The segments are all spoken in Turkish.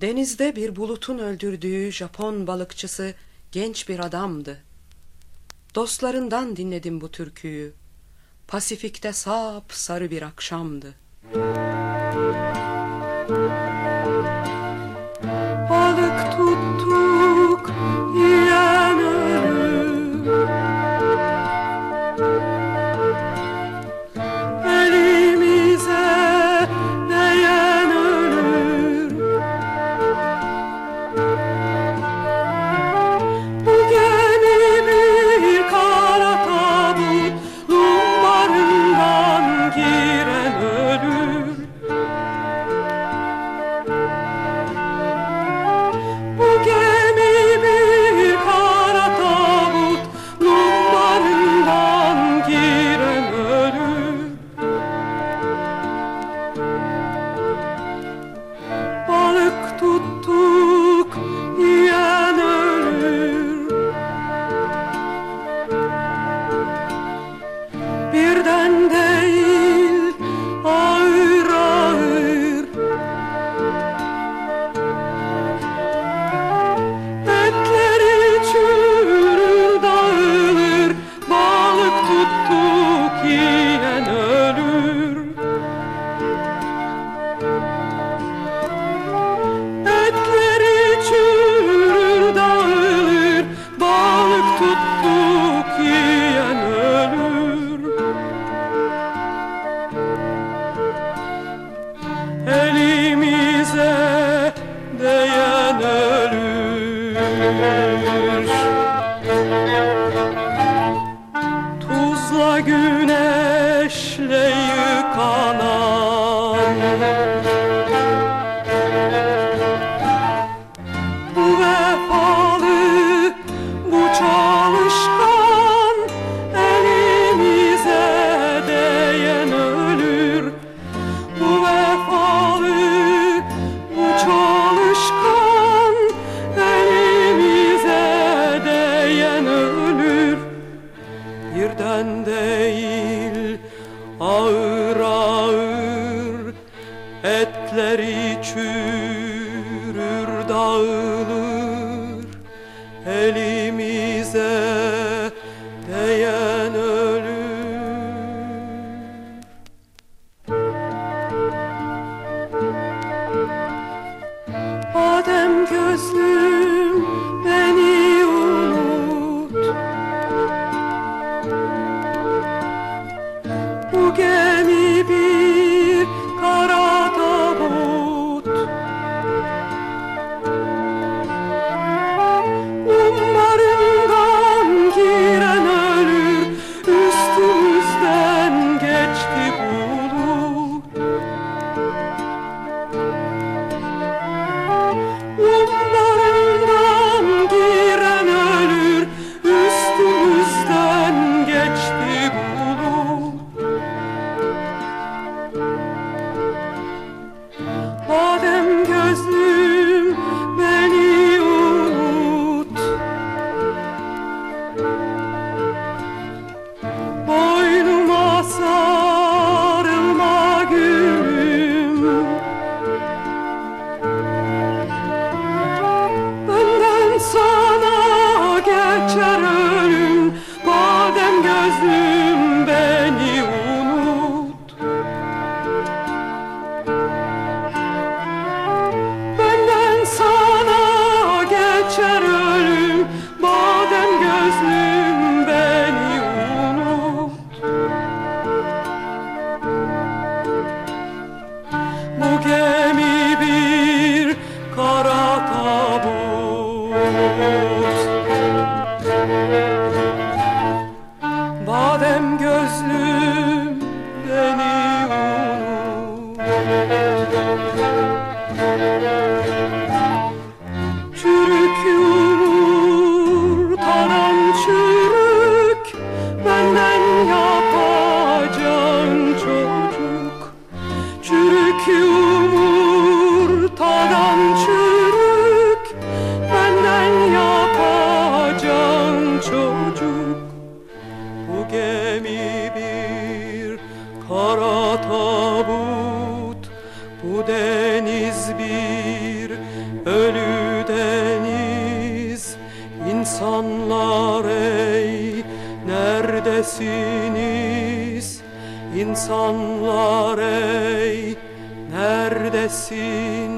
Denizde bir bulutun öldürdüğü Japon balıkçısı genç bir adamdı. Dostlarından dinledim bu türküyü. Pasifik'te sap sarı bir akşamdı. diyen ölür.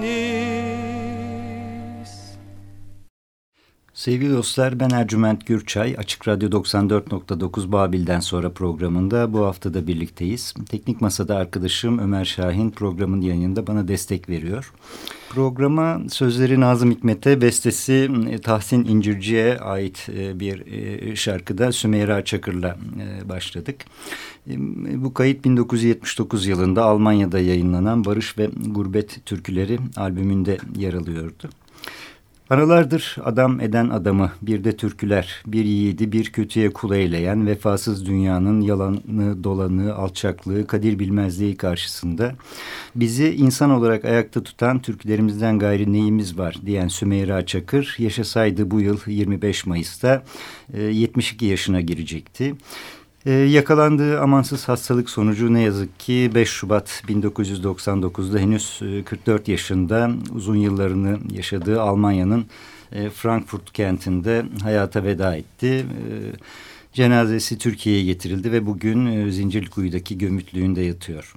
menino. Sevgili dostlar ben Ercüment Gürçay. Açık Radyo 94.9 Babil'den sonra programında bu haftada birlikteyiz. Teknik Masa'da arkadaşım Ömer Şahin programın yayınında bana destek veriyor. Programa sözleri Nazım Hikmet'e, bestesi e, Tahsin İncirci'ye ait e, bir e, şarkıda Sümeyra Çakır'la başladık. Bu kayıt 1979 yılında Almanya'da yayınlanan Barış ve Gurbet Türküleri albümünde yer alıyordu. Aralardır adam eden adamı, bir de türküler, bir yiğidi bir kötüye kul eyleyen, vefasız dünyanın yalanı, dolanı, alçaklığı, kadir bilmezliği karşısında bizi insan olarak ayakta tutan türkülerimizden gayri neyimiz var diyen Sümeyra Çakır yaşasaydı bu yıl 25 Mayıs'ta 72 yaşına girecekti. Ee, yakalandığı amansız hastalık sonucu ne yazık ki 5 Şubat 1999'da henüz 44 e, yaşında uzun yıllarını yaşadığı Almanya'nın e, Frankfurt kentinde hayata veda etti. E, cenazesi Türkiye'ye getirildi ve bugün e, Zincirlikuyu'daki gömütlüğünde yatıyor.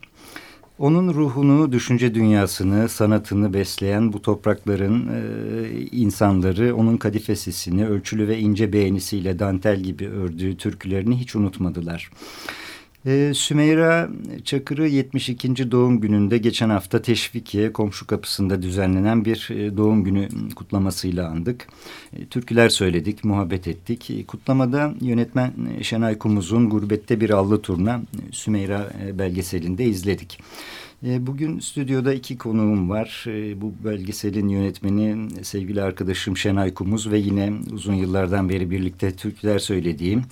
Onun ruhunu, düşünce dünyasını, sanatını besleyen bu toprakların e, insanları onun kadife sesini ölçülü ve ince beğenisiyle dantel gibi ördüğü türkülerini hiç unutmadılar. Ee, Sümeyra Çakır'ı 72. doğum gününde geçen hafta Teşvikiye komşu kapısında düzenlenen bir e, doğum günü kutlamasıyla andık. E, türküler söyledik, muhabbet ettik. E, kutlamada yönetmen Şenay Kumuz'un Gurbette Bir Allı Turna Sümeyra belgeselinde izledik. E, bugün stüdyoda iki konuğum var. E, bu belgeselin yönetmeni sevgili arkadaşım Şenay Kumuz ve yine uzun yıllardan beri birlikte türküler söylediğim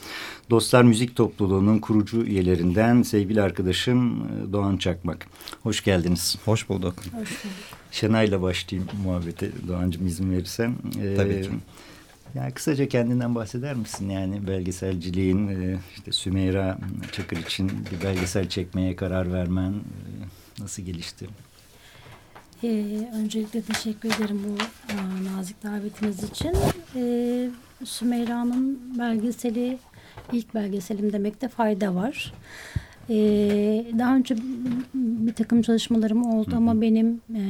Dostlar Müzik Topluluğu'nun kurucu üyelerinden sevgili arkadaşım e, Doğan Çakmak. Hoş geldiniz. Hoş bulduk. Hoş bulduk. Şenay'la başlayayım muhabbete Doğancığım izin verirsen. Tabii ki. Yani kısaca kendinden bahseder misin? Yani belgeselciliğin, işte Sümeyra Çakır için bir belgesel çekmeye karar vermen, Nasıl gelişti? Ee, öncelikle teşekkür ederim bu a, nazik davetiniz için. Ee, Sümeyra'nın belgeseli ilk belgeselim demekte fayda var. Ee, daha önce bir takım çalışmalarım oldu Hı -hı. ama benim e,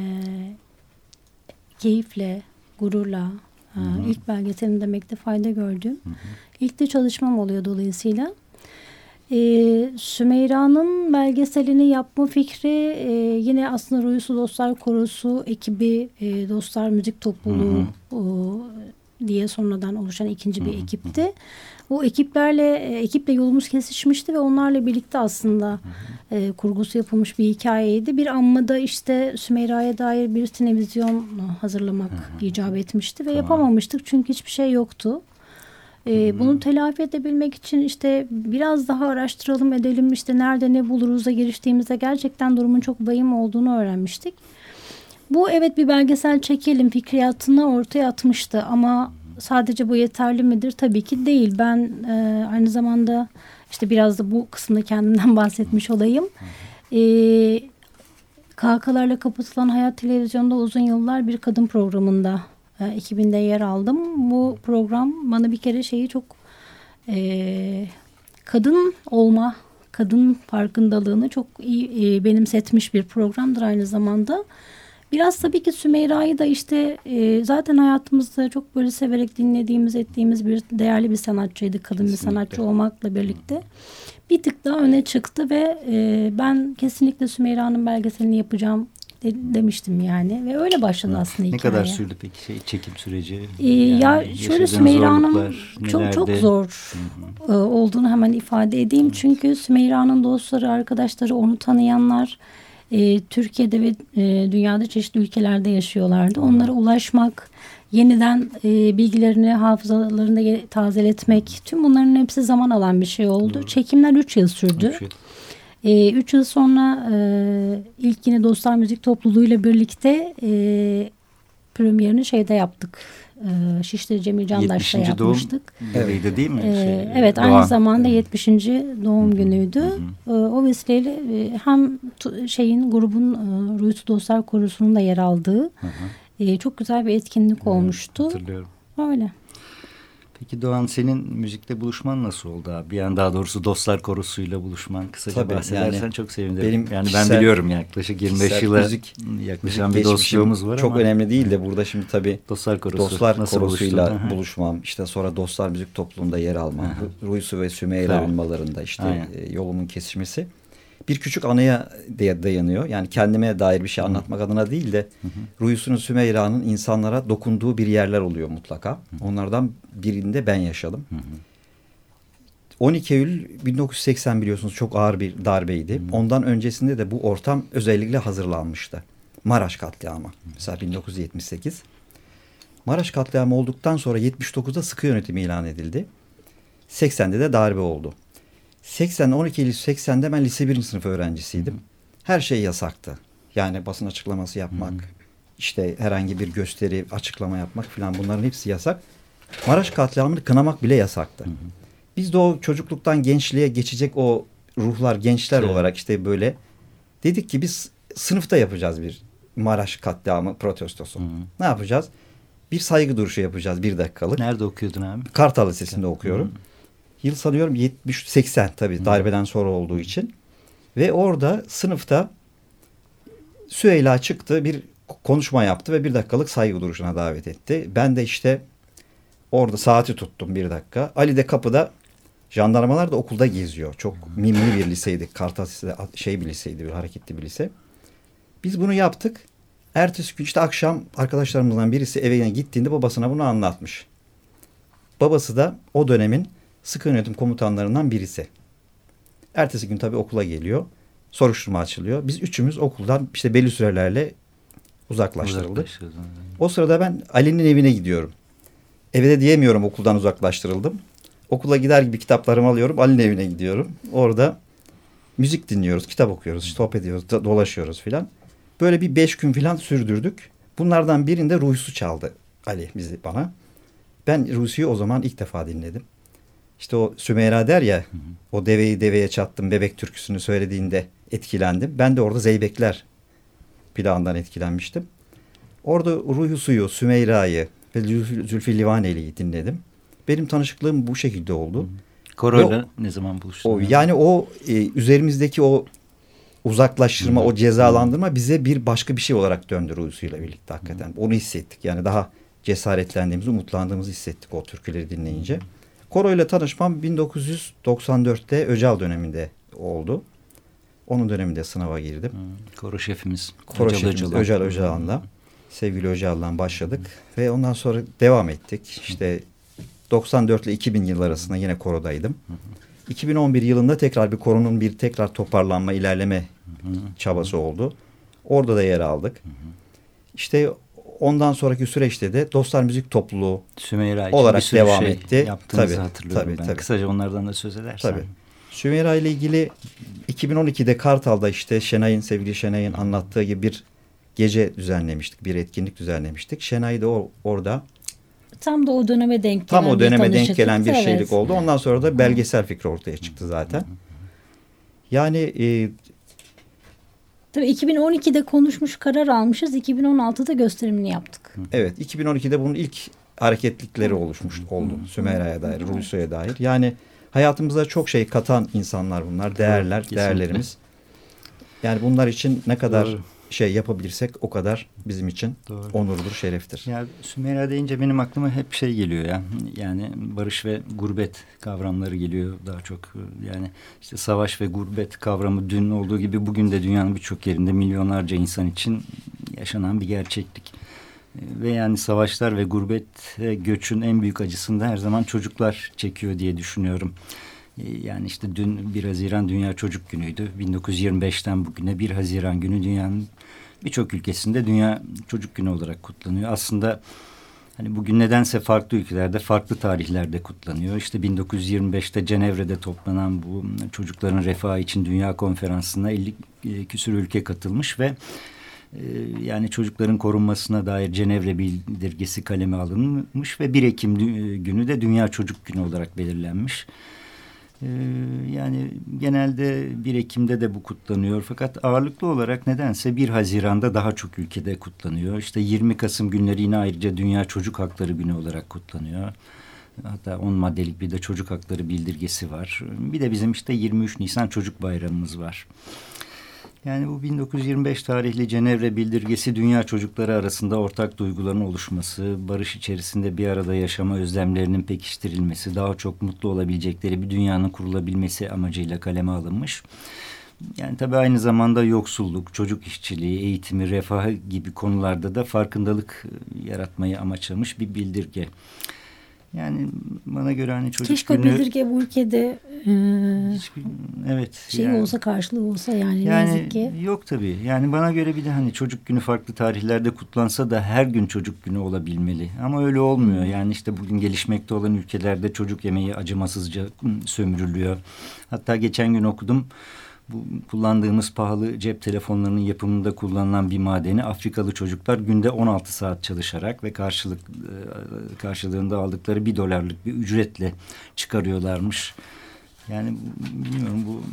keyifle, gururla Hı -hı. ilk belgeselim demekte fayda gördüm. Hı -hı. İlk de çalışmam oluyor dolayısıyla. Ee, Sümeyra'nın belgeselini yapma fikri e, yine aslında Ruyusu Dostlar Korosu ekibi e, Dostlar Müzik Topluluğu hı hı. O, diye sonradan oluşan ikinci bir ekipti. O ekiplerle e, ekiple yolumuz kesişmişti ve onlarla birlikte aslında e, kurgusu yapılmış bir hikayeydi. Bir anmada işte Sümeyra'ya dair bir televizyon hazırlamak icap etmişti ve tamam. yapamamıştık çünkü hiçbir şey yoktu. E, bunu telafi edebilmek için işte biraz daha araştıralım edelim işte nerede ne buluruz'a giriştiğimizde gerçekten durumun çok vahim olduğunu öğrenmiştik. Bu evet bir belgesel çekelim fikriyatını ortaya atmıştı ama sadece bu yeterli midir? Tabii ki değil. Ben e, aynı zamanda işte biraz da bu kısımda kendimden bahsetmiş olayım. E, KK'larla kapatılan Hayat Televizyonu'nda uzun yıllar bir kadın programında ekibinde yer aldım. Bu program bana bir kere şeyi çok e, kadın olma, kadın farkındalığını çok iyi e, benimsetmiş bir programdır aynı zamanda. Biraz tabii ki Sümeyra'yı da işte e, zaten hayatımızda çok böyle severek dinlediğimiz, ettiğimiz bir değerli bir sanatçıydı. Kadın kesinlikle. bir sanatçı olmakla birlikte. Bir tık daha öne çıktı ve e, ben kesinlikle Sümeyra'nın belgeselini yapacağım de, demiştim yani ve öyle başladı aslında hikaye. Ne kadar sürdü peki şey çekim süreci? Ee, yani ya şöyle Sümeyra Hanım çok çok zor Hı -hı. E, olduğunu hemen ifade edeyim. Evet. Çünkü Sümeyra'nın dostları, arkadaşları, onu tanıyanlar e, Türkiye'de ve e, dünyada çeşitli ülkelerde yaşıyorlardı. Hı. Onlara ulaşmak, yeniden e, bilgilerini hafızalarında tazeletmek tüm bunların hepsi zaman alan bir şey oldu. Hı. Çekimler üç yıl sürdü. Üç yıl. E, üç yıl sonra e, ilk yine Dostlar Müzik Topluluğu ile birlikte e, premierini şeyde yaptık. E, Şişli Cemil Candaş'ta yapmıştık. Evet değil mi? E, şey, evet Doğan. aynı zamanda 70. doğum Hı -hı. günüydü. Hı -hı. E, o vesileyle e, hem şeyin grubun e, Ruyutu Dostlar Korusu'nun da yer aldığı Hı -hı. E, çok güzel bir etkinlik Evet, olmuştu. Hatırlıyorum. Öyle. Peki Doğan senin müzikte buluşman nasıl oldu abi? Yani daha doğrusu Dostlar Korosu'yla buluşman kısaca Tabii, bahsedersen yani çok sevinirim. benim yani ben kişisel- biliyorum yaklaşık 25 kişisel yıla müzik- yaklaşan Müzik bir dostluğumuz var çok ama önemli değil de burada şimdi tabii Dostlar Korosu Dostlar nasıl Korosu'yla buluştun? Aha. buluşmam, işte sonra Dostlar Müzik Topluluğu'nda yer almam. Ruysu ve Sümeyra olmalarında işte Aynen. e, yolumun kesişmesi. Bir küçük anıya de- dayanıyor. Yani kendime dair bir şey anlatmak adına değil de Ruysu'nun Sümeyra'nın insanlara dokunduğu bir yerler oluyor mutlaka. Onlardan birinde ben yaşadım. 12 Eylül 1980 biliyorsunuz çok ağır bir darbeydi. Ondan öncesinde de bu ortam özellikle hazırlanmıştı. Maraş katliamı. Mesela 1978. Maraş katliamı olduktan sonra 79'da sıkı yönetimi ilan edildi. 80'de de darbe oldu. 80 12 Eylül 80'de ben lise 1. sınıf öğrencisiydim. Her şey yasaktı. Yani basın açıklaması yapmak, işte herhangi bir gösteri, açıklama yapmak falan bunların hepsi yasak. Maraş katliamını kınamak bile yasaktı. Biz de o çocukluktan gençliğe geçecek o ruhlar, gençler Evet. olarak işte böyle dedik ki biz sınıfta yapacağız bir Maraş katliamı protestosu. Hı hı. Ne yapacağız? Bir saygı duruşu yapacağız bir dakikalık. Nerede okuyordun abi? Kartal Lisesi'nde okuyorum. Yıl sanıyorum 70 80 tabii darbeden sonra olduğu için. Ve orada sınıfta Süheyla çıktı bir konuşma yaptı ve bir dakikalık saygı duruşuna davet etti. Ben de işte orada saati tuttum bir dakika. Ali de kapıda jandarmalar da okulda geziyor. Çok mimli bir liseydi. Kartal şey bir liseydi, bir hareketli bir lise. Biz bunu yaptık. Ertesi gün işte akşam arkadaşlarımızdan birisi eve gittiğinde babasına bunu anlatmış. Babası da o dönemin sıkı yönetim komutanlarından birisi. Ertesi gün tabii okula geliyor. Soruşturma açılıyor. Biz üçümüz okuldan işte belli sürelerle uzaklaştırıldık. O sırada ben Ali'nin evine gidiyorum. Eve de diyemiyorum okuldan uzaklaştırıldım. Okula gider gibi kitaplarımı alıyorum. Ali'nin evine gidiyorum. Orada müzik dinliyoruz, kitap okuyoruz, sohbet ediyoruz, do- dolaşıyoruz filan. Böyle bir beş gün filan sürdürdük. Bunlardan birinde Ruhsu çaldı Ali bizi bana. Ben Ruhsu'yu o zaman ilk defa dinledim. İşte o Sümeyra der ya o deveyi deveye çattım bebek türküsünü söylediğinde etkilendim. Ben de orada Zeybekler plağından etkilenmiştim. Orada Ruhi Suyu, Sümeyra'yı ve Zülfü, Livaneli'yi dinledim. Benim tanışıklığım bu şekilde oldu. Koroyla ne zaman buluştun? O, yani o e, üzerimizdeki o uzaklaştırma, o cezalandırma bize bir başka bir şey olarak döndü Ruhi'suyla birlikte hakikaten. Onu hissettik. Yani daha cesaretlendiğimizi, umutlandığımızı hissettik o türküleri dinleyince. Koro ile tanışmam 1994'te Öcal döneminde oldu. Onun döneminde sınava girdim. Hı, Koro şefimiz. Koro Öcal şefimiz Öcalan. Öcal Öcalan'la. Sevgili Öcalan'dan başladık. Ve ondan sonra devam ettik. İşte 94 ile 2000 yıl arasında yine korodaydım. 2011 yılında tekrar bir koronun bir tekrar toparlanma, ilerleme çabası oldu. Orada da yer aldık. İşte ondan sonraki süreçte de Dostlar Müzik Topluluğu Sümeyra için olarak bir devam şey etti. yaptığınızı Tabii, hatırlıyorum tabii, ben. tabii. Kısaca onlardan da söz edersen. Tabii. Sümeyra ile ilgili 2012'de Kartal'da işte Şenay'ın, sevgili Şenay'ın anlattığı gibi bir gece düzenlemiştik. Bir etkinlik düzenlemiştik. Şenay da orada Tam da o döneme denk gelen tam o bir döneme denk gelen bir evet. şeylik oldu. Ondan sonra da belgesel fikri ortaya çıktı zaten. Yani e, Tabii 2012'de konuşmuş karar almışız. 2016'da gösterimini yaptık. evet 2012'de bunun ilk hareketlikleri oluşmuş oldu. Sümeyra'ya dair, Rusya'ya dair. Yani hayatımıza çok şey katan insanlar bunlar. Değerler, kesinlikle. değerlerimiz. Yani bunlar için ne kadar Doğru. Şey yapabilirsek o kadar bizim için Doğru. onurdur, şereftir. Ya Sümeyra deyince benim aklıma hep şey geliyor ya. Yani barış ve gurbet kavramları geliyor daha çok. Yani işte savaş ve gurbet kavramı dün olduğu gibi bugün de dünyanın birçok yerinde milyonlarca insan için yaşanan bir gerçeklik. Ve yani savaşlar ve gurbet e, göçün en büyük acısını da her zaman çocuklar çekiyor diye düşünüyorum. E, Yani işte dün 1 Haziran Dünya Çocuk Günü'ydü. 1925'ten bugüne 1 Haziran günü dünyanın birçok ülkesinde Dünya Çocuk Günü olarak kutlanıyor. Aslında hani bugün nedense farklı ülkelerde, farklı tarihlerde kutlanıyor. İşte 1925'te Cenevre'de toplanan bu çocukların refahı için Dünya Konferansı'na 50 e, küsur ülke katılmış ve e, yani çocukların korunmasına dair Cenevre bildirgesi kaleme alınmış ve 1 Ekim dü- günü de Dünya Çocuk Günü olarak belirlenmiş. Ee, yani genelde 1 Ekim'de de bu kutlanıyor. Fakat ağırlıklı olarak nedense 1 Haziran'da daha çok ülkede kutlanıyor. İşte 20 Kasım günleri yine ayrıca Dünya Çocuk Hakları Günü olarak kutlanıyor. Hatta 10 maddelik bir de çocuk hakları bildirgesi var. Bir de bizim işte 23 Nisan Çocuk Bayramımız var. Yani bu 1925 tarihli Cenevre Bildirgesi dünya çocukları arasında ortak duyguların oluşması, barış içerisinde bir arada yaşama özlemlerinin pekiştirilmesi, daha çok mutlu olabilecekleri bir dünyanın kurulabilmesi amacıyla kaleme alınmış. Yani tabii aynı zamanda yoksulluk, çocuk işçiliği, eğitimi, refahı gibi konularda da farkındalık yaratmayı amaçlamış bir bildirge. Yani bana göre hani çocuk Keşke günü... bildirge bu ülkede e, Hiçbir, evet. şey yani, olsa karşılığı olsa yani, yani ne yazık ki. Yok tabii. Yani bana göre bir de hani çocuk günü farklı tarihlerde kutlansa da her gün çocuk günü olabilmeli. Ama öyle olmuyor. Yani işte bugün gelişmekte olan ülkelerde çocuk yemeği acımasızca sömürülüyor. Hatta geçen gün okudum bu kullandığımız pahalı cep telefonlarının yapımında kullanılan bir madeni Afrikalı çocuklar günde 16 saat çalışarak ve karşılık e, karşılığında aldıkları bir dolarlık bir ücretle çıkarıyorlarmış. Yani bilmiyorum bu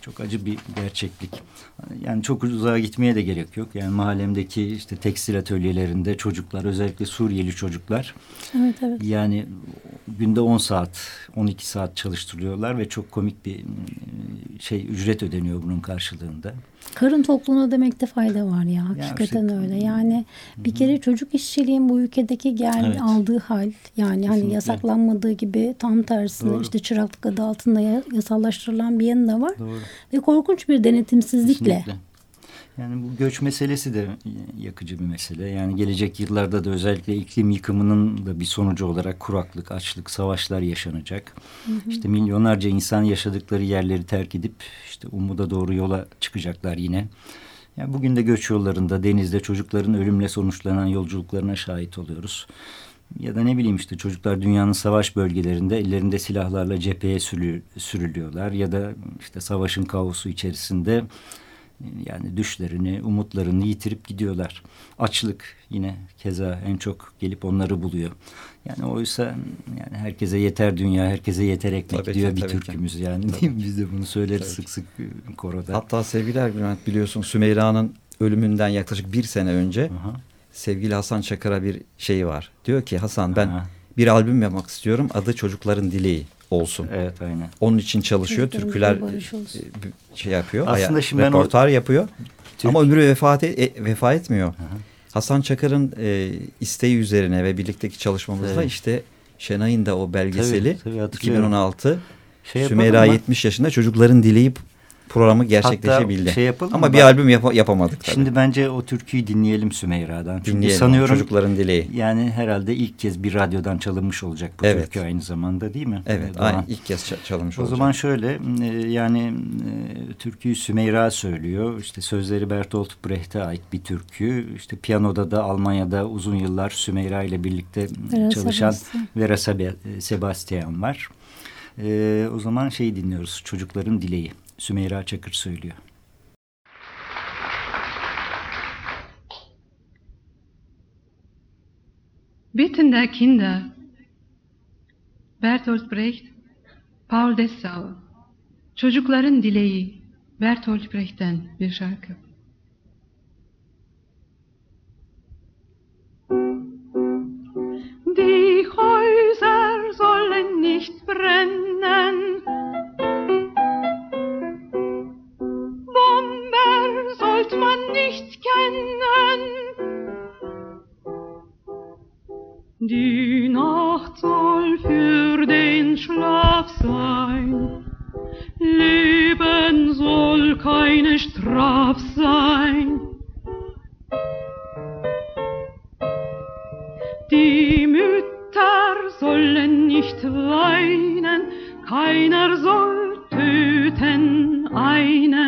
çok acı bir gerçeklik. Yani çok uzağa gitmeye de gerek yok. Yani mahallemdeki işte tekstil atölyelerinde çocuklar özellikle Suriyeli çocuklar evet, evet. yani günde 10 saat 12 saat çalıştırılıyorlar ve çok komik bir şey ücret ödeniyor bunun karşılığında. Karın tokluğuna demekte fayda var ya. Hakikaten işte, öyle. Yani bir kere çocuk işçiliğin bu ülkedeki gel evet. aldığı hal yani hani Kesinlikle. hani yasaklanmadığı gibi tam tersine Doğru. işte çıraklık adı altında yasallaştırılan bir yanı da var. Doğru. Ve korkunç bir denetimsizlikle. Kesinlikle. Yani bu göç meselesi de yakıcı bir mesele. Yani gelecek yıllarda da özellikle iklim yıkımının da bir sonucu olarak kuraklık, açlık, savaşlar yaşanacak. Hı hı. İşte milyonlarca insan yaşadıkları yerleri terk edip işte umuda doğru yola çıkacaklar yine. Yani bugün de göç yollarında, denizde çocukların ölümle sonuçlanan yolculuklarına şahit oluyoruz. Ya da ne bileyim işte çocuklar dünyanın savaş bölgelerinde ellerinde silahlarla cepheye sürülüyorlar. Ya da işte savaşın kaosu içerisinde yani düşlerini, umutlarını yitirip gidiyorlar. Açlık yine keza en çok gelip onları buluyor. Yani oysa yani herkese yeter dünya, herkese yeter ekmek tabii diyor ki, bir türkümüz ki. yani. Değil mi? Biz de bunu söyleriz tabii sık sık koroda. Hatta sevgili Ergüment biliyorsun Sümeyra'nın ölümünden yaklaşık bir sene önce Aha. sevgili Hasan Çakır'a bir şey var. Diyor ki Hasan ben Aha. bir albüm yapmak istiyorum. Adı Çocukların Dileği olsun. Evet aynen. Onun için çalışıyor. Türküler Türküler şey yapıyor. Aslında şimdi reportaj o... yapıyor. Türk... Ama ömrü vefat, e, vefa etmiyor. Hı hı. Hasan Çakır'ın e, isteği üzerine ve birlikteki çalışmamızda evet. işte Şenay'ın da o belgeseli tabii, tabii, 2016 şey Sümeyra 70 yaşında çocukların dileyip programı gerçekleşebildi. şey yapalım Ama bir albüm yap yapamadık tabii. Şimdi bence o türküyü dinleyelim Sümeyra'dan. Çünkü dinleyelim sanıyorum çocukların dileği. Yani herhalde ilk kez bir radyodan çalınmış olacak bu evet. türkü aynı zamanda değil mi? Evet ee, aynı ilk kez çalınmış o olacak. O zaman şöyle e, yani e, türküyü Sümeyra söylüyor. İşte sözleri Bertolt Brecht'e ait bir türkü. İşte piyanoda da Almanya'da uzun yıllar Sümeyra ile birlikte Vera çalışan Sebastian. Vera Sebastian var. Ee, o zaman şeyi dinliyoruz. Çocukların Dileği. Sümeyra Çakır söylüyor. Bitten der Kinder Bertolt Brecht Paul Dessau Çocukların Dileği Bertolt Brecht'ten bir şarkı. Die Häuser sollen nicht brennen Die Nacht soll für den Schlaf sein, Leben soll keine Straf sein. Die Mütter sollen nicht weinen, keiner soll töten einen.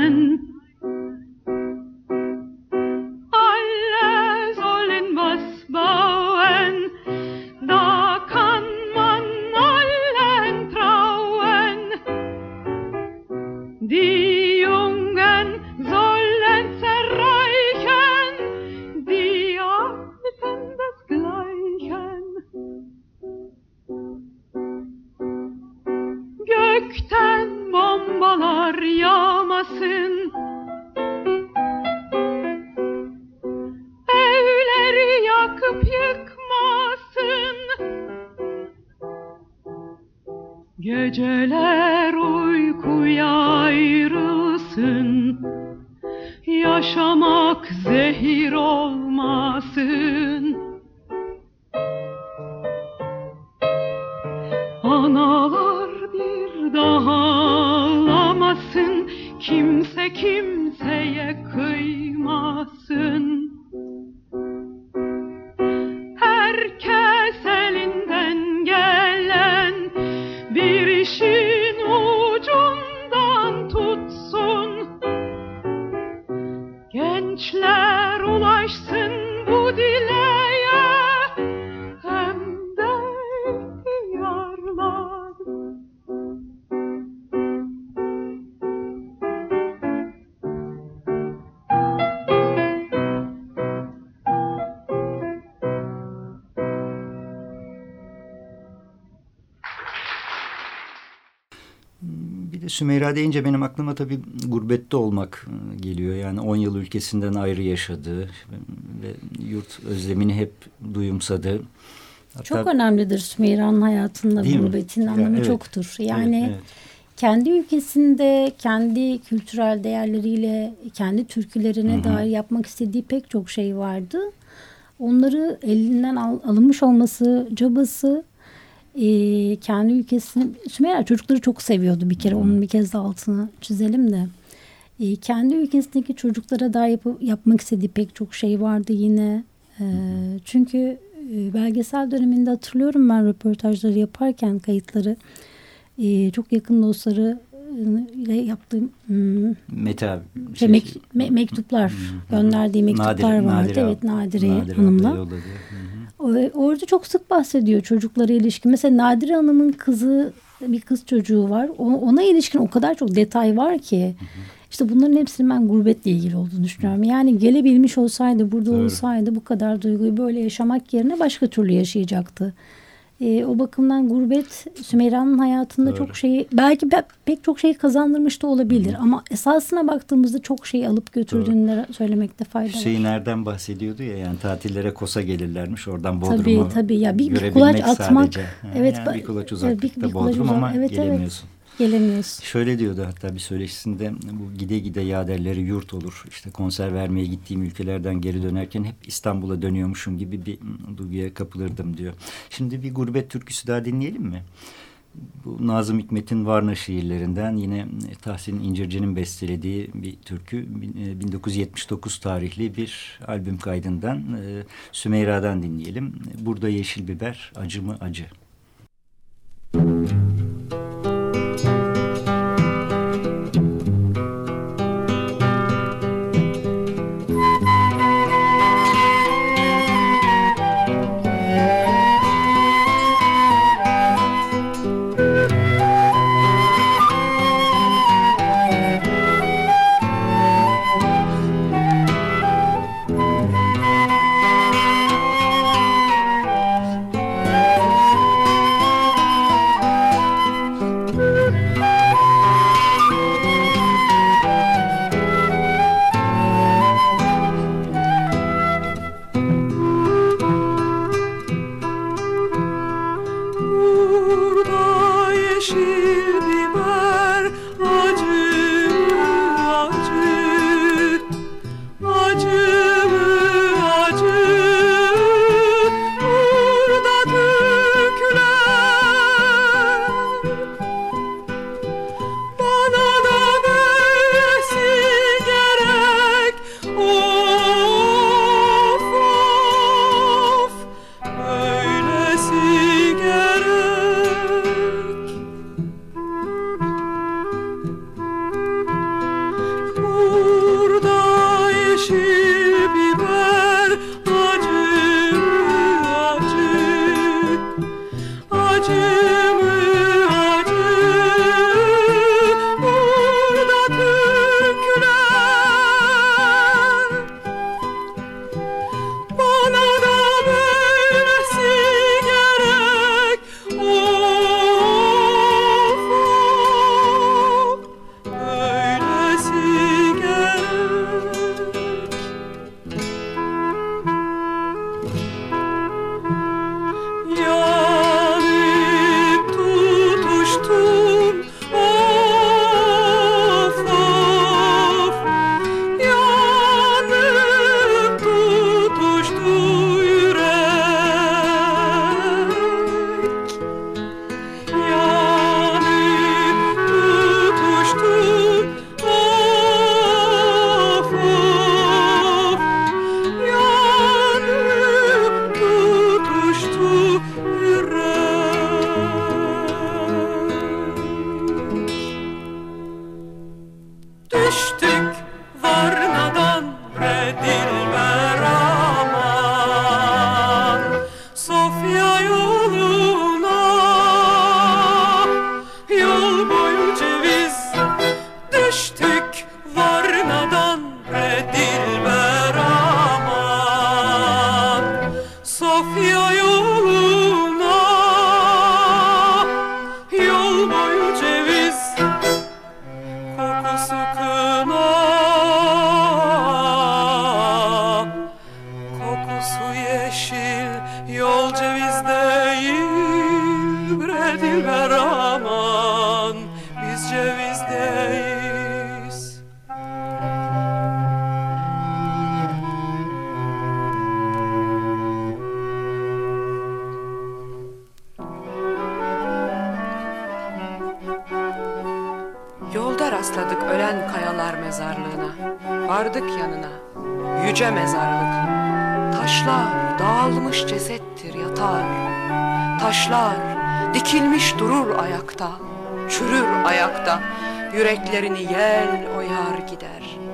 Sümeyra deyince benim aklıma tabii gurbette olmak e, geliyor. Yani 10 yıl ülkesinden ayrı yaşadı ve yurt özlemini hep duyumsadı. Hatta, Çok önemlidir Sümeyra'nın hayatında gurbetin anlamı evet. çoktur. Yani Evet, evet. kendi ülkesinde kendi kültürel değerleriyle kendi türkülerine Hı hı. dair yapmak istediği pek çok şey vardı. Onları elinden al- alınmış olması, cabası e, kendi ülkesini Sümeyra çocukları çok seviyordu bir kere. Onun bir kez de altını çizelim de. E, kendi ülkesindeki çocuklara dair yapı- yapmak istediği pek çok şey vardı yine. E, çünkü e, belgesel döneminde hatırlıyorum ben röportajları yaparken kayıtları e, çok yakın dostları ile yaptığım hmm, Mete abi, şey, mek- me- mektuplar gönderdiği mektuplar Nadire- vardı. Nadire evet Nadire, Nadire Hanım'la. Hı hı. Orada çok sık bahsediyor çocuklara ilişkin. Mesela Nadire Hanım'ın kızı bir kız çocuğu var. Ona ilişkin o kadar çok detay var ki. İşte bunların hepsinin ben gurbetle ilgili olduğunu düşünüyorum. Yani gelebilmiş olsaydı, burada Doğru. olsaydı bu kadar duyguyu böyle yaşamak yerine başka türlü yaşayacaktı. Ee, o bakımdan gurbet Sümeyra'nın hayatında Doğru. çok şeyi belki pe- pek çok şey kazandırmış da olabilir ama esasına baktığımızda çok şey alıp götürdüğünü de söylemekte fayda var. Hüseyin Erdem bahsediyordu ya yani tatillere Kosa gelirlermiş oradan Tabii Bodrum'u tabii ya bir, bir kulaç atmak sadece. Evet yani bir kulaç uzaklıkta bir- bir kulaç Bodrum uzak- ama evet, evet. Gelemiyorsun. Şöyle diyordu hatta bir söyleşisinde bu gide gide yaderleri yurt olur. İşte konser vermeye gittiğim ülkelerden geri dönerken hep İstanbul'a dönüyormuşum gibi bir duyguya kapılırdım diyor. Şimdi bir gurbet türküsü daha dinleyelim mi? Bu Nazım Hikmet'in Varna şiirlerinden yine e, Tahsin İncirci'nin bestelediği bir türkü. Bin- e, 1979 tarihli bir albüm kaydından e, Sümeyra'dan dinleyelim. Burada yeşil biber acı mı acı. uzakta, çürür ayakta, yüreklerini yel oyar gider.''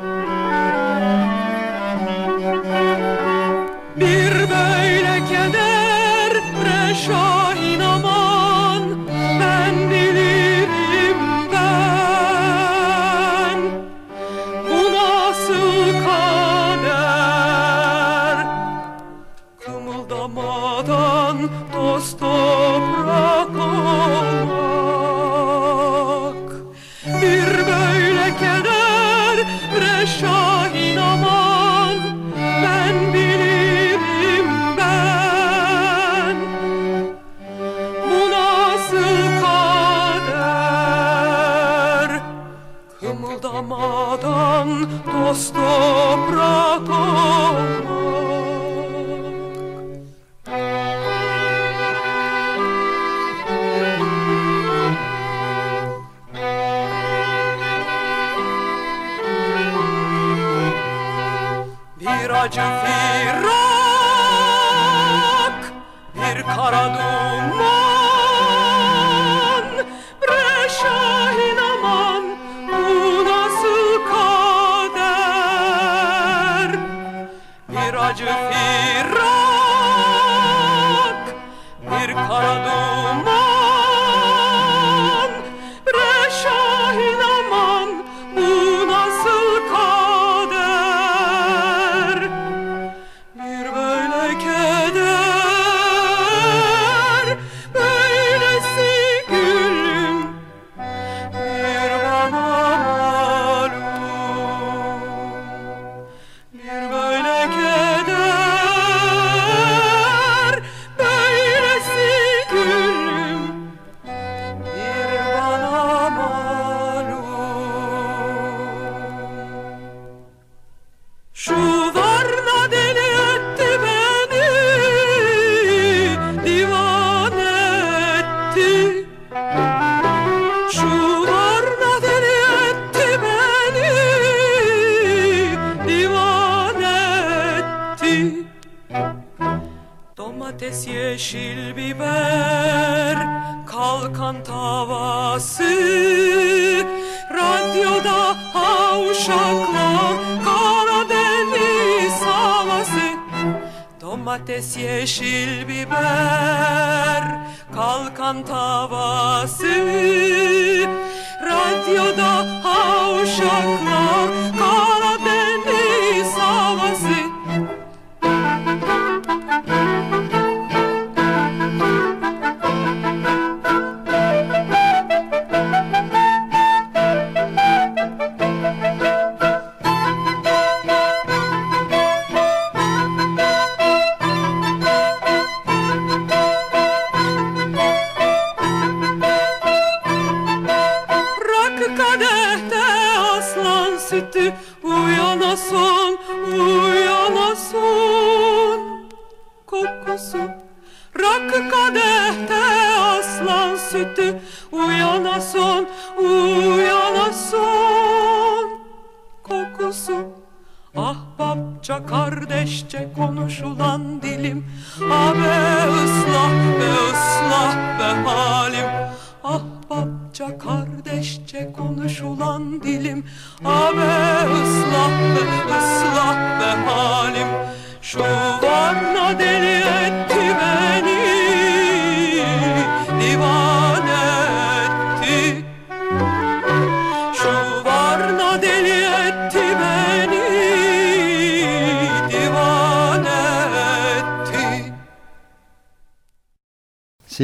bir acı firak Bir kara duman. Bre şahin aman Bu nasıl kader? Bir acı firak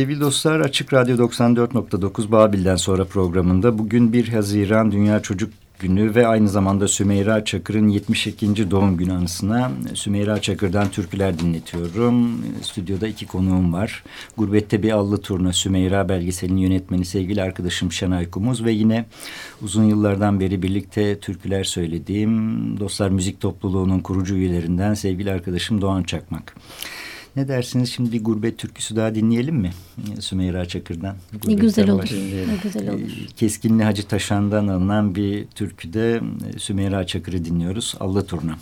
Sevgili dostlar Açık Radyo 94.9 Babil'den sonra programında bugün 1 Haziran Dünya Çocuk Günü ve aynı zamanda Sümeyra Çakır'ın 72. doğum günü anısına e, Sümeyra Çakır'dan türküler dinletiyorum. E, stüdyoda iki konuğum var. Gurbette bir Allı Turna Sümeyra belgeselinin yönetmeni sevgili arkadaşım Şenay Kumuz ve yine uzun yıllardan beri birlikte türküler söylediğim Dostlar Müzik Topluluğu'nun kurucu üyelerinden sevgili arkadaşım Doğan Çakmak. Ne dersiniz şimdi bir gurbet türküsü daha dinleyelim mi Sümeyra Çakır'dan? Ne güzel olur. Ne güzel olur. Keskinli Hacı Taşan'dan alınan bir türküde Sümeyra Çakır'ı dinliyoruz. Allah Turna.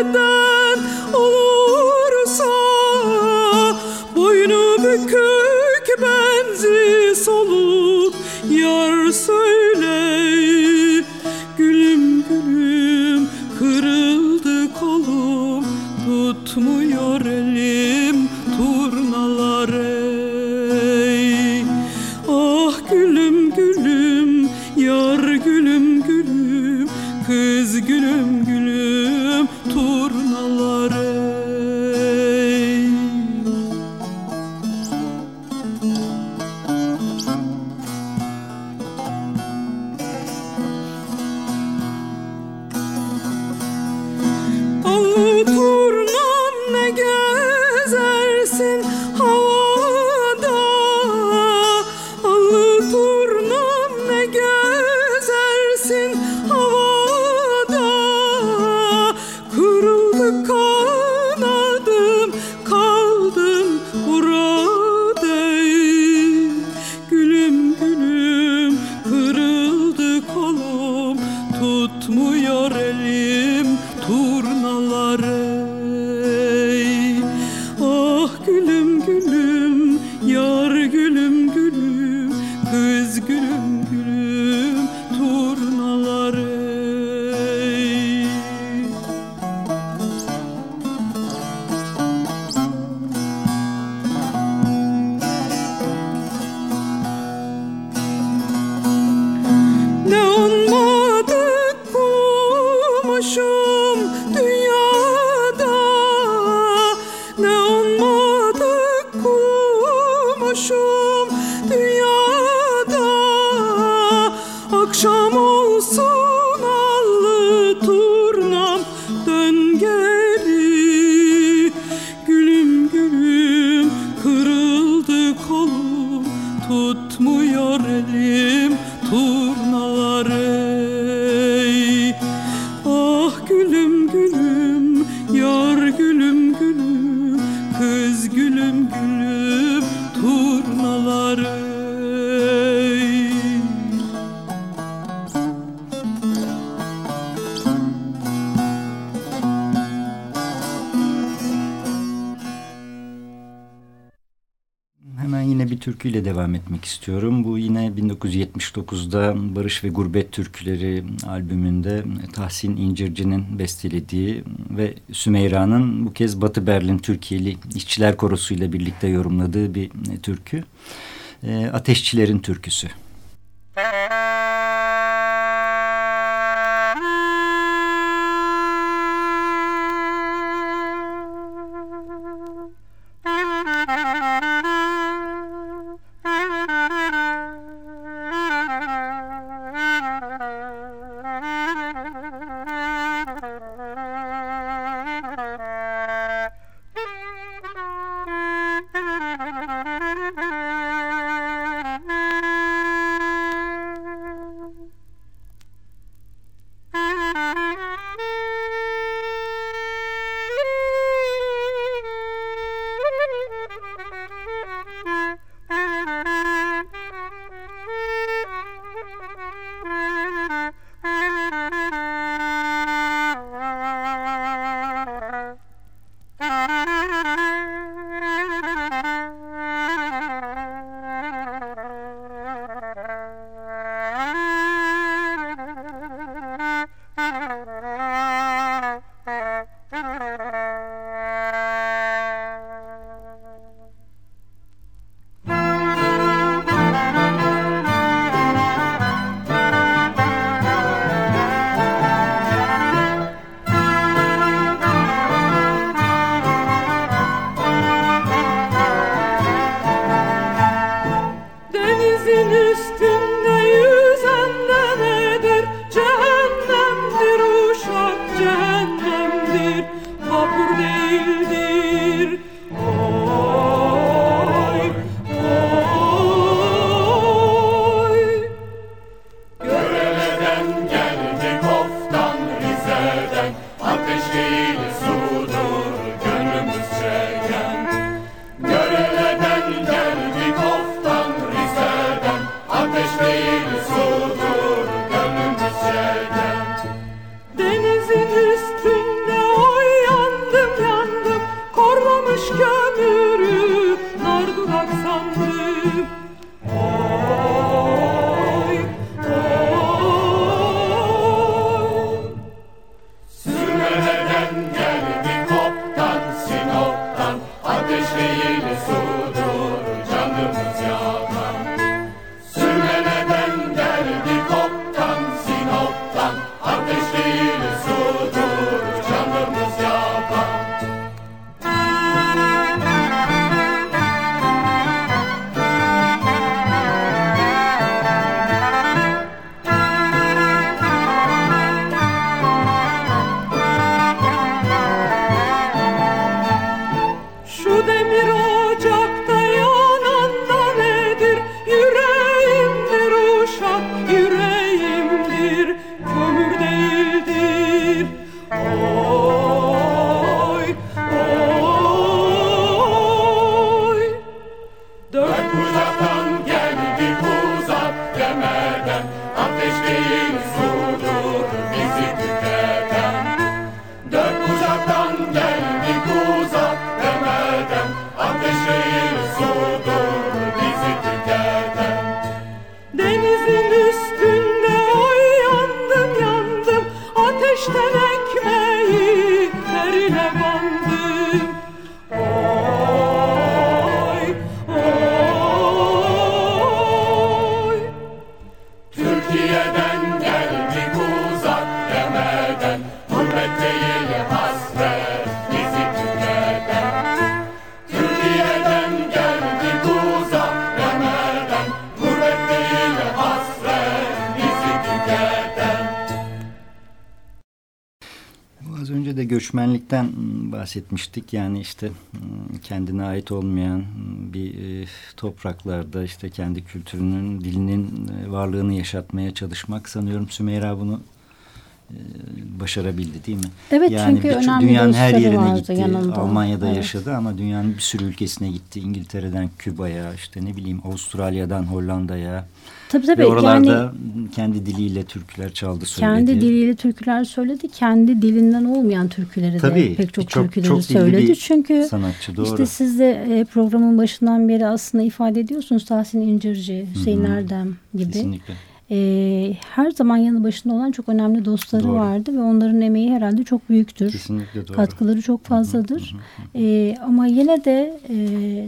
это home. Do devam etmek istiyorum. Bu yine 1979'da Barış ve Gurbet Türküleri albümünde Tahsin İncirci'nin bestelediği ve Sümeyra'nın bu kez Batı Berlin Türkiye'li işçiler korosuyla birlikte yorumladığı bir türkü. Ateşçilerin Türküsü. Göçmenlikten bahsetmiştik. Yani işte kendine ait olmayan bir topraklarda işte kendi kültürünün, dilinin varlığını yaşatmaya çalışmak. Sanıyorum Sümeyra bunu başarabildi değil mi? Evet yani çünkü önemli dünyanın her yerine vardı gitti. yanında. Almanya'da evet. yaşadı ama dünyanın bir sürü ülkesine gitti. İngiltere'den Küba'ya, işte ne bileyim Avustralya'dan Hollanda'ya. Tabii tabii. Ve oralarda yani, kendi diliyle türküler çaldı söyledi. Kendi diliyle türküler söyledi. Kendi dilinden olmayan türküleri tabii, de pek çok, çok türküleri çok söyledi. Çünkü sanatçı, doğru. işte siz de e, programın başından beri aslında ifade ediyorsunuz. Tahsin İncirci, Hüseyin Erdem gibi. Kesinlikle. E, her zaman yanı başında olan çok önemli dostları Doğru. vardı ve onların emeği herhalde çok büyüktür. Kesinlikle doğru. Katkıları çok fazladır. E, ama yine de e,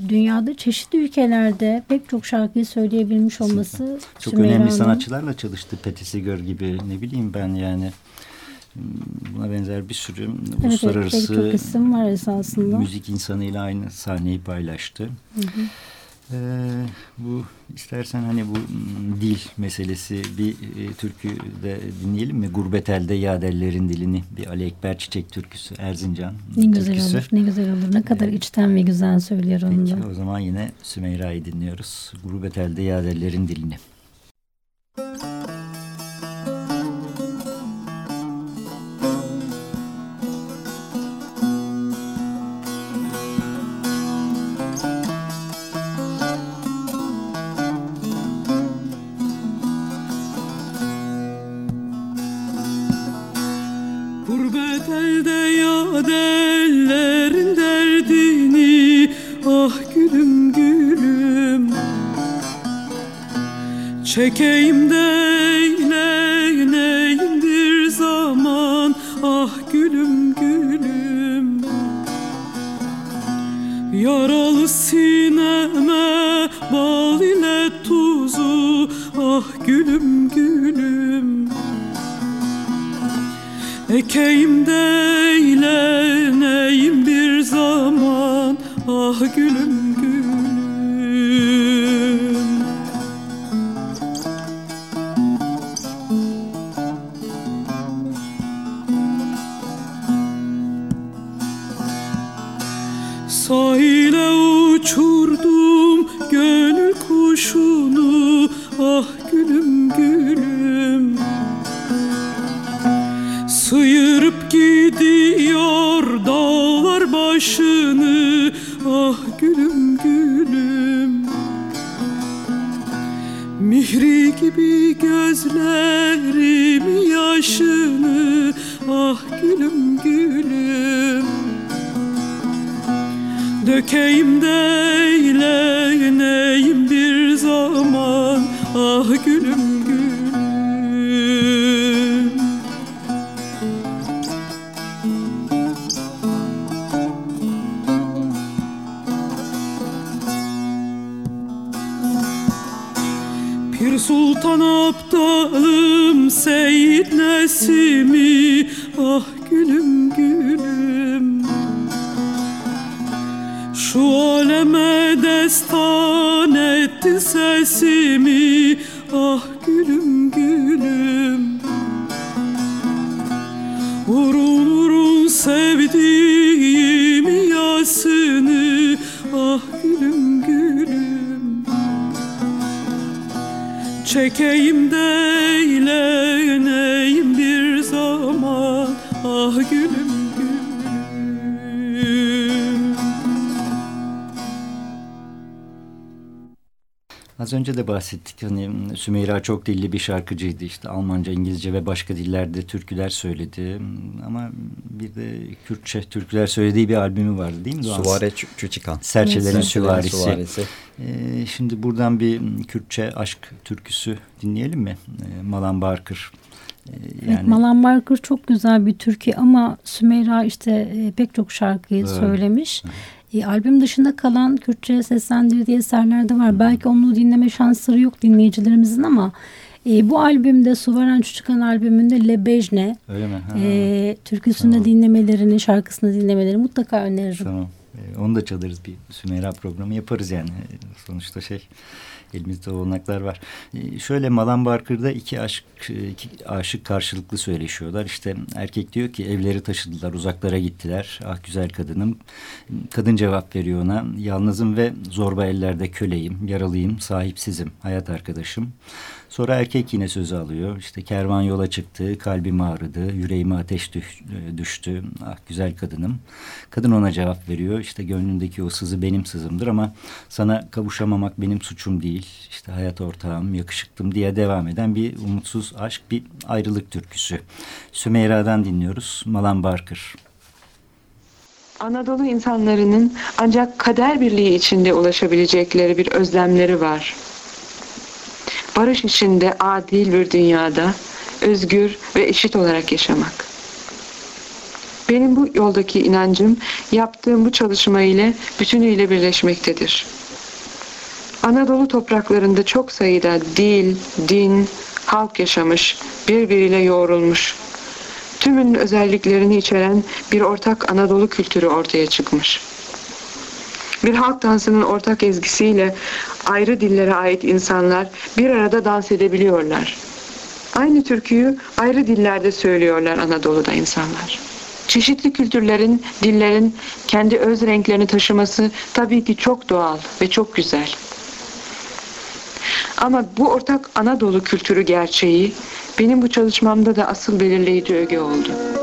dünyada çeşitli ülkelerde pek çok şarkıyı söyleyebilmiş Kesinlikle. olması Çok Sümeyra önemli sanatçılarla çalıştı. Patti Seeger gibi ne bileyim ben yani buna benzer bir sürü Evet, evet, uluslararası çok isim var esasında. müzik insanıyla aynı sahneyi paylaştı. Hı hı. Ee, bu istersen hani bu m, dil meselesi bir e, türkü de dinleyelim mi? Gurbet elde yaderlerin dilini bir Ali Ekber Çiçek türküsü Erzincan Ne güzel türküsü. olur, ne güzel olur. Ne kadar içten ve güzel söylüyor onu Peki da. o zaman yine Sümeyra'yı dinliyoruz. Gurbet elde yaderlerin dilini. Gurbet elde yaderlerin derdini. Ah gülüm gülüm. Çekeyim de Ekeyim gibi gözlerim yaşını Ah gülüm gülüm. Dökeyim de Ah gülüm gülüm. Şu aleme destan ettin sesimi. Ah gülüm gülüm. Vurun vurun sevdiğim yasını. Ah gülüm gülüm. Çekeyim de eğleneyim Az önce de bahsettik hani Sümeyra çok dilli bir şarkıcıydı işte Almanca, İngilizce ve başka dillerde türküler söyledi ama bir de Kürtçe türküler söylediği bir albümü vardı değil mi? Suvare Çuçikan. Serçelerin Evet. Süvarisi. Süvarisi. Ee, şimdi buradan bir Kürtçe aşk türküsü dinleyelim mi? Ee, Malan Barkır. Ee, Evet, Malan Barkır çok güzel bir türkü ama Sümeyra işte e, pek çok şarkıyı Evet. söylemiş. E, albüm dışında kalan Kürtçe seslendirdiği eserler de var. Belki onu dinleme şansları yok dinleyicilerimizin ama e, bu albümde Suvaren Çuçukan albümünde Le Bejne Öyle mi? Ha, e, türküsünü Tamam. dinlemelerini, şarkısını dinlemelerini mutlaka öneririm. Tamam. onu da çalarız bir Sümeyra programı yaparız yani. Sonuçta şey elimizde olanaklar var. E, şöyle Malan Barker'da iki aşk iki aşık karşılıklı söyleşiyorlar. İşte erkek diyor ki evleri taşıdılar, uzaklara gittiler. Ah güzel kadınım. Kadın cevap veriyor ona. Yalnızım ve zorba ellerde köleyim, yaralıyım, sahipsizim, hayat arkadaşım. Sonra erkek yine sözü alıyor. İşte kervan yola çıktı, kalbim ağrıdı, yüreğime ateş düştü. Ah güzel kadınım. Kadın ona cevap veriyor. İşte gönlündeki o sızı benim sızımdır ama sana kavuşamamak benim suçum değil. İşte hayat ortağım, yakışıklım diye devam eden bir umutsuz aşk, bir ayrılık türküsü. Sümeyra'dan dinliyoruz. Malan Barker. Anadolu insanlarının ancak kader birliği içinde ulaşabilecekleri bir özlemleri var barış içinde adil bir dünyada özgür ve eşit olarak yaşamak. Benim bu yoldaki inancım yaptığım bu çalışma ile bütünüyle birleşmektedir. Anadolu topraklarında çok sayıda dil, din, halk yaşamış, birbiriyle yoğrulmuş. Tümünün özelliklerini içeren bir ortak Anadolu kültürü ortaya çıkmış. Bir halk dansının ortak ezgisiyle ayrı dillere ait insanlar bir arada dans edebiliyorlar. Aynı türküyü ayrı dillerde söylüyorlar Anadolu'da insanlar. Çeşitli kültürlerin, dillerin kendi öz renklerini taşıması tabii ki çok doğal ve çok güzel. Ama bu ortak Anadolu kültürü gerçeği benim bu çalışmamda da asıl belirleyici öge oldu.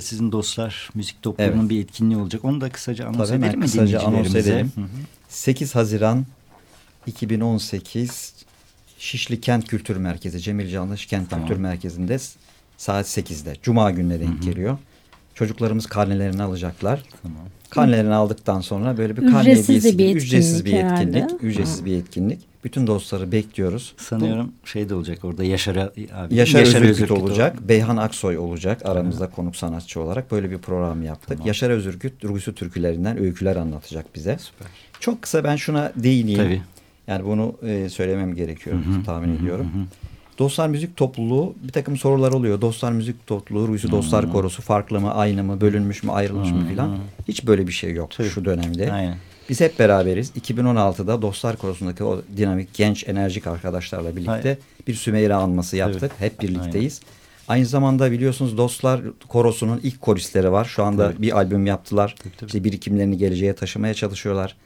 Sizin dostlar müzik toplumunun evet. bir etkinliği olacak. Onu da kısaca anons Tabii edelim mi kısaca anons edelim. Hı hı. 8 Haziran 2018 Şişli Kent Kültür Merkezi, Cemil Canlaş Kent tamam. Kültür Merkezi'nde saat 8'de. Cuma gününe denk hı hı. geliyor. Çocuklarımız karnelerini alacaklar. Tamam. Karnelerini aldıktan sonra böyle bir karne ücretsiz bir etkinlik ücretsiz bir etkinlik, ücretsiz bir etkinlik. Bütün dostları bekliyoruz. Sanıyorum Bu, şey de olacak orada Yaşar abi. Yaşar, Yaşar Özürküt, olacak. Olur. Beyhan Aksoy olacak aramızda Hı. konuk sanatçı olarak. Böyle bir program yaptık. Tamam. Yaşar Özürküt Ruysu türkülerinden öyküler anlatacak bize. Süper. Çok kısa ben şuna değineyim. Tabii. Yani bunu e, söylemem gerekiyor hı hı, tahmin hı, ediyorum. Hı. Dostlar Müzik Topluluğu bir takım sorular oluyor. Dostlar Müzik Topluluğu, Ruysu Dostlar. Korosu farklı mı, aynı mı, bölünmüş mü, ayrılmış hmm. mı filan. Hiç böyle bir şey yok Tabii. şu dönemde. Aynen. Biz hep beraberiz. 2016'da Dostlar Korosu'ndaki o dinamik, genç, enerjik arkadaşlarla birlikte Aynen. bir Sümeyra anması yaptık. Tabii. Hep birlikteyiz. Aynen. Aynı zamanda biliyorsunuz Dostlar Korosu'nun ilk koristleri var. Şu anda tabii. bir albüm yaptılar. Tabii, tabii. İşte birikimlerini geleceğe taşımaya çalışıyorlar.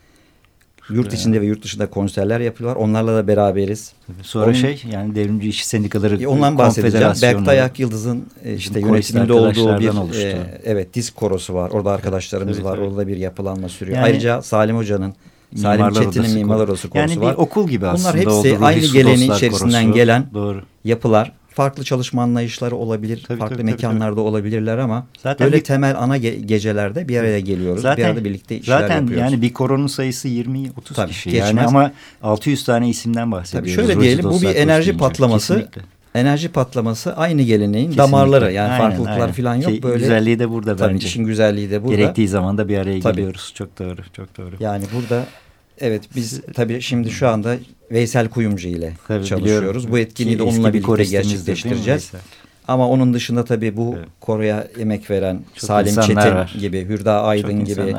Yurt içinde ve yurt dışında konserler yapıyorlar. Onlarla da beraberiz. Sonra Onun, şey yani devrimci işçi sendikaları e, ondan bahsedeceğim. Berktay Ak Yıldız'ın e, işte yönetiminde olduğu bir e, evet diz korosu var. Orada arkadaşlarımız tabii, var. Orada bir yapılanma sürüyor. Yani, Ayrıca Salim Hoca'nın Salim Çetin'in Mimarlar Odası korosu yani var. Yani bir okul gibi aslında. Bunlar hepsi aynı geleneğin içerisinden korosu. gelen Doğru. yapılar farklı çalışma anlayışları olabilir. Tabii, farklı tabii, mekanlarda tabii. olabilirler ama zaten böyle bir, temel ana ge gecelerde bir araya geliyoruz. Zaten, bir arada birlikte işler zaten yapıyoruz. Zaten yani bir koronun sayısı 20-30 kişi. Geçmez. Yani ama 600 tane isimden bahsediyoruz. Tabii şöyle diyelim bu bir enerji patlaması. Kesinlikle. Enerji patlaması aynı geleneğin Kesinlikle. damarları. Yani aynen, farklılıklar aynen. falan yok. Ki, böyle güzelliği de burada tabii bence. işin güzelliği de burada. Gerektiği zaman da bir araya tabii. geliyoruz. Çok doğru. Çok doğru. Yani burada Evet biz tabii şimdi şu anda Veysel Kuyumcu ile tabii, çalışıyoruz. Biliyorum. Bu etkinliği de onunla birlikte gerçekleştireceğiz. Ama onun dışında tabii bu evet. koroya emek veren Çok Salim Çetin var. gibi, Hürda Aydın Çok gibi,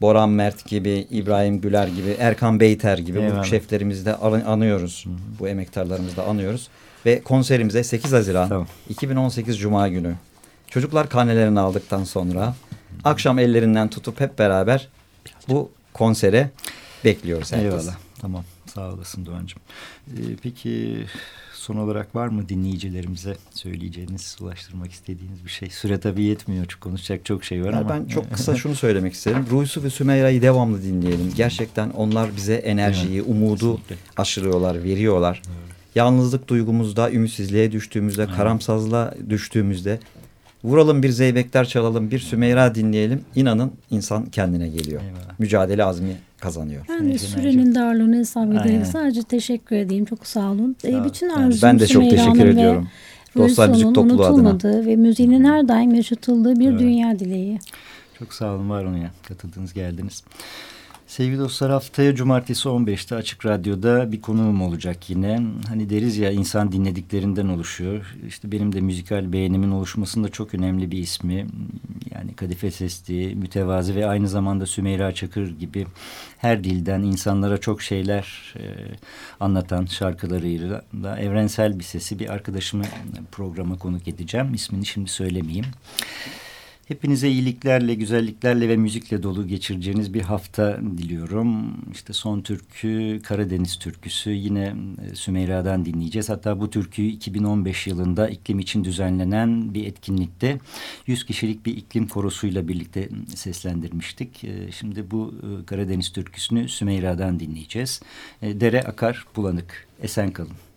Boran Mert gibi, İbrahim Güler gibi, Erkan Beyter gibi Eyvallah. bu şeflerimizi de anıyoruz. Hı hı. Bu emektarlarımızı da anıyoruz. Ve konserimize 8 Haziran tamam. 2018 Cuma günü çocuklar karnelerini aldıktan sonra akşam ellerinden tutup hep beraber bu konsere bekliyoruz herkes. Eyvallah. Tamam. Sağ olasın Doğancığım. Ee, peki son olarak var mı dinleyicilerimize söyleyeceğiniz, ulaştırmak istediğiniz bir şey? Süre tabii yetmiyor. Çok konuşacak çok şey var yani ama. Ben çok kısa şunu söylemek isterim. Ruysu ve Sümeyra'yı devamlı dinleyelim. Gerçekten onlar bize enerjiyi, umudu Kesinlikle. aşırıyorlar, veriyorlar. Evet. Yalnızlık duygumuzda, ümitsizliğe düştüğümüzde, evet. karamsazlığa düştüğümüzde vuralım bir zeybekler çalalım, bir Sümeyra dinleyelim. İnanın insan kendine geliyor. Eyvallah. Mücadele azmi kazanıyor. Ben de sürenin darlığını hesap ederek sadece teşekkür edeyim. Çok sağ olun. Sağ e, bütün yani ben de çok teşekkür ediyorum. Dostlar Müzik Topluluğu adına. ve müziğinin her daim yaşatıldığı bir evet. dünya dileği. Çok sağ olun var onu ya. Katıldınız geldiniz. Sevgili dostlar haftaya cumartesi 15'te Açık Radyo'da bir konuğum olacak yine. Hani deriz ya insan dinlediklerinden oluşuyor. İşte benim de müzikal beğenimin oluşmasında çok önemli bir ismi. Yani Kadife Sesli, Mütevazi ve aynı zamanda Sümeyra Çakır gibi her dilden insanlara çok şeyler e, anlatan şarkılarıyla da evrensel bir sesi bir arkadaşımı programa konuk edeceğim. İsmini şimdi söylemeyeyim. Hepinize iyiliklerle, güzelliklerle ve müzikle dolu geçireceğiniz bir hafta diliyorum. İşte son türkü Karadeniz türküsü yine e, Sümeyra'dan dinleyeceğiz. Hatta bu türküyü 2015 yılında iklim için düzenlenen bir etkinlikte 100 kişilik bir iklim korosuyla birlikte seslendirmiştik. E, şimdi bu e, Karadeniz türküsünü Sümeyra'dan dinleyeceğiz. Dere akar bulanık. Esen kalın.